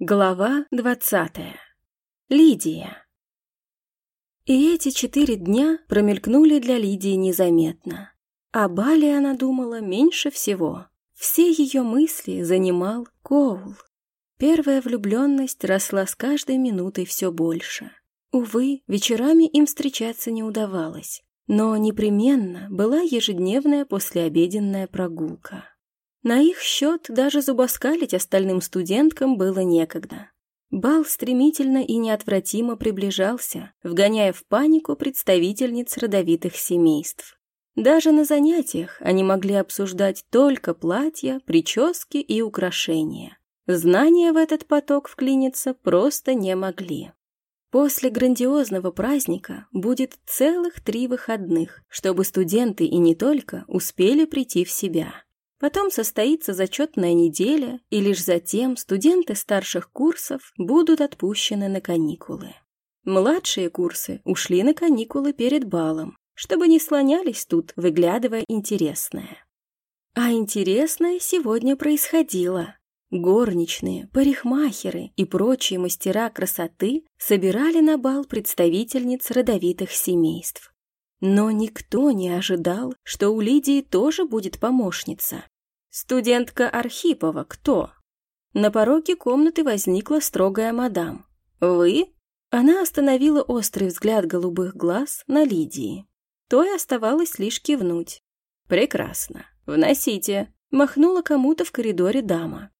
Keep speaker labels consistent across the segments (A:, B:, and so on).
A: Глава двадцатая. Лидия. И эти четыре дня промелькнули для Лидии незаметно. О бале она думала меньше всего. Все ее мысли занимал Коул. Первая влюбленность росла с каждой минутой все больше. Увы, вечерами им встречаться не удавалось, но непременно была ежедневная послеобеденная прогулка. На их счет даже зубоскалить остальным студенткам было некогда. Бал стремительно и неотвратимо приближался, вгоняя в панику представительниц родовитых семейств. Даже на занятиях они могли обсуждать только платья, прически и украшения. Знания в этот поток вклиниться просто не могли. После грандиозного праздника будет целых три выходных, чтобы студенты и не только успели прийти в себя. Потом состоится зачетная неделя, и лишь затем студенты старших курсов будут отпущены на каникулы. Младшие курсы ушли на каникулы перед балом, чтобы не слонялись тут, выглядывая интересное. А интересное сегодня происходило. Горничные, парикмахеры и прочие мастера красоты собирали на бал представительниц родовитых семейств. Но никто не ожидал, что у Лидии тоже будет помощница. «Студентка Архипова кто?» На пороге комнаты возникла строгая мадам. «Вы?» Она остановила острый взгляд голубых глаз на Лидии. Той оставалось лишь кивнуть. «Прекрасно. Вносите», — махнула кому-то в коридоре дама.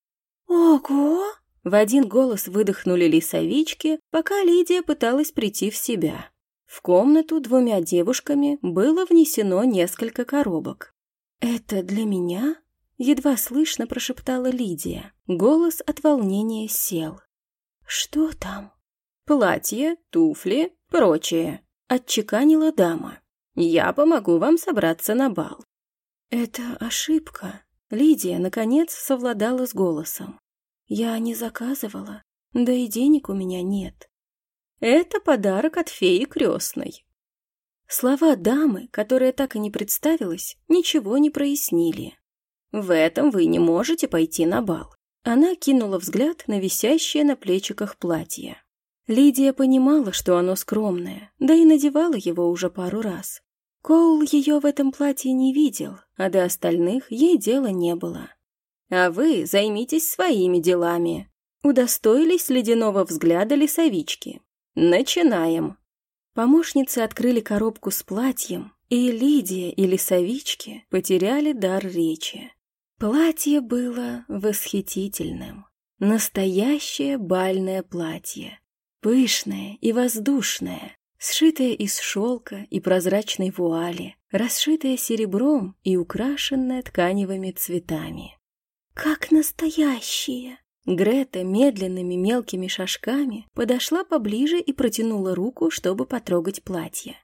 B: «Ого!»
A: В один голос выдохнули лисовички, пока Лидия пыталась прийти в себя. В комнату двумя девушками было внесено несколько коробок. «Это для меня?» — едва слышно прошептала Лидия. Голос от волнения сел. «Что там?»
B: «Платье, туфли, прочее», — отчеканила дама. «Я помогу вам собраться на бал».
A: «Это ошибка». Лидия, наконец, совладала с голосом. «Я не заказывала, да и денег у меня нет.
B: Это подарок от феи крестной.
A: Слова дамы, которая так и не представилась, ничего не прояснили.
B: В этом вы не можете пойти на бал.
A: Она кинула взгляд на висящее на плечиках платье. Лидия понимала, что оно скромное, да и надевала его уже пару раз. Коул ее в этом платье не видел, а до остальных ей дела не было.
B: «А вы займитесь своими делами»,
A: удостоились ледяного взгляда лесовички.
B: Начинаем.
A: Помощницы открыли коробку с платьем, и Лидия и лесовички потеряли дар речи. Платье было восхитительным. Настоящее бальное платье. Пышное и воздушное, сшитое из шелка и прозрачной вуали, расшитое серебром и украшенное тканевыми цветами.
B: «Как настоящее!»
A: Грета медленными мелкими шажками подошла поближе и протянула руку, чтобы потрогать платье.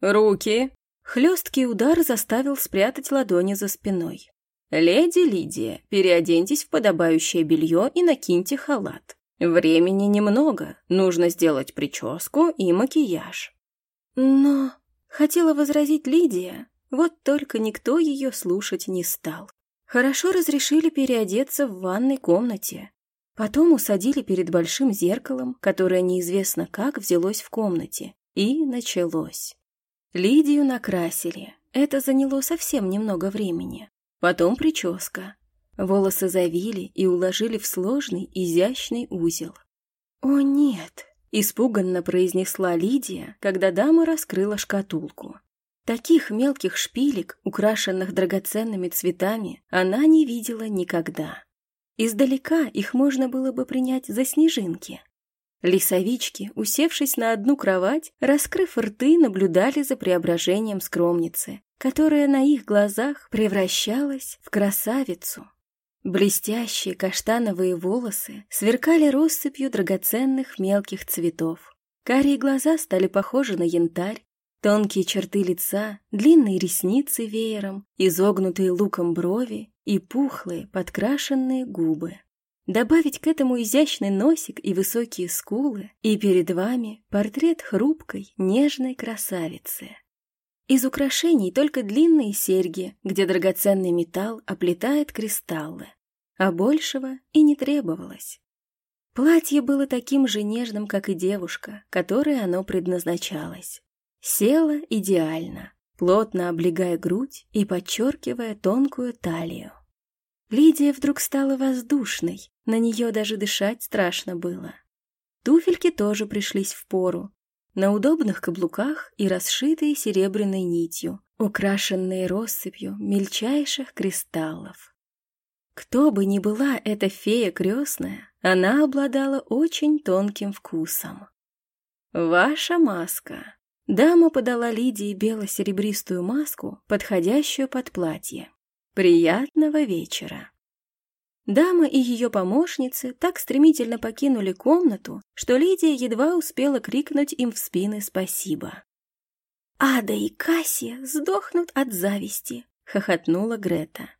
B: «Руки!»
A: Хлесткий удар заставил спрятать ладони за спиной.
B: «Леди Лидия, переоденьтесь в подобающее белье и накиньте халат. Времени немного, нужно сделать прическу и макияж».
A: «Но...» — хотела возразить Лидия, вот только никто ее слушать не стал. Хорошо разрешили переодеться в ванной комнате, Потом усадили перед большим зеркалом, которое неизвестно как взялось в комнате, и началось. Лидию накрасили. Это заняло совсем немного времени. Потом прическа. Волосы завили и уложили в сложный, изящный узел. «О, нет!» — испуганно произнесла Лидия, когда дама раскрыла шкатулку. Таких мелких шпилек, украшенных драгоценными цветами, она не видела никогда. Издалека их можно было бы принять за снежинки. Лисовички, усевшись на одну кровать, раскрыв рты, наблюдали за преображением скромницы, которая на их глазах превращалась в красавицу. Блестящие каштановые волосы сверкали россыпью драгоценных мелких цветов. Карие глаза стали похожи на янтарь, Тонкие черты лица, длинные ресницы веером, изогнутые луком брови и пухлые, подкрашенные губы. Добавить к этому изящный носик и высокие скулы, и перед вами портрет хрупкой, нежной красавицы. Из украшений только длинные серьги, где драгоценный металл оплетает кристаллы, а большего и не требовалось. Платье было таким же нежным, как и девушка, которой оно предназначалось. Село идеально, плотно облегая грудь и подчеркивая тонкую талию. Лидия вдруг стала воздушной, на нее даже дышать страшно было. Туфельки тоже пришлись в пору, на удобных каблуках и расшитые серебряной нитью, украшенные россыпью мельчайших кристаллов. Кто бы ни была эта фея крестная, она обладала очень тонким вкусом. «Ваша маска!» Дама подала Лидии бело-серебристую маску, подходящую под платье. «Приятного вечера!» Дама и ее помощницы так стремительно покинули комнату, что Лидия едва успела крикнуть им в спины «спасибо». «Ада и Кассия сдохнут от зависти», — хохотнула Грета.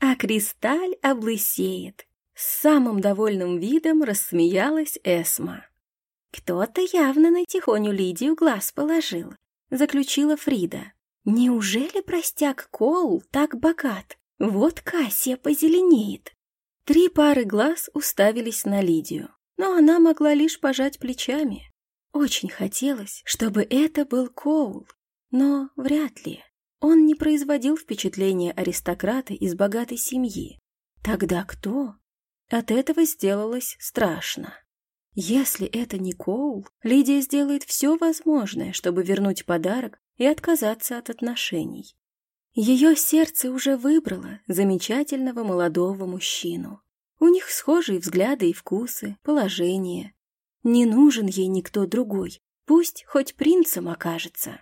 A: «А Кристаль облысеет». С самым довольным видом рассмеялась Эсма. «Кто-то явно на тихоню Лидию глаз положил», — заключила Фрида. «Неужели простяк Коул так богат? Вот Кассия позеленеет». Три пары глаз уставились на Лидию, но она могла лишь пожать плечами. Очень хотелось, чтобы это был Коул, но вряд ли. Он не производил впечатления аристократа из богатой семьи. Тогда кто? От этого сделалось страшно. Если это не Коул, Лидия сделает все возможное, чтобы вернуть подарок и отказаться от отношений. Ее сердце уже выбрало замечательного молодого мужчину. У них схожие взгляды и вкусы, положение. Не нужен ей никто другой, пусть хоть принцем окажется.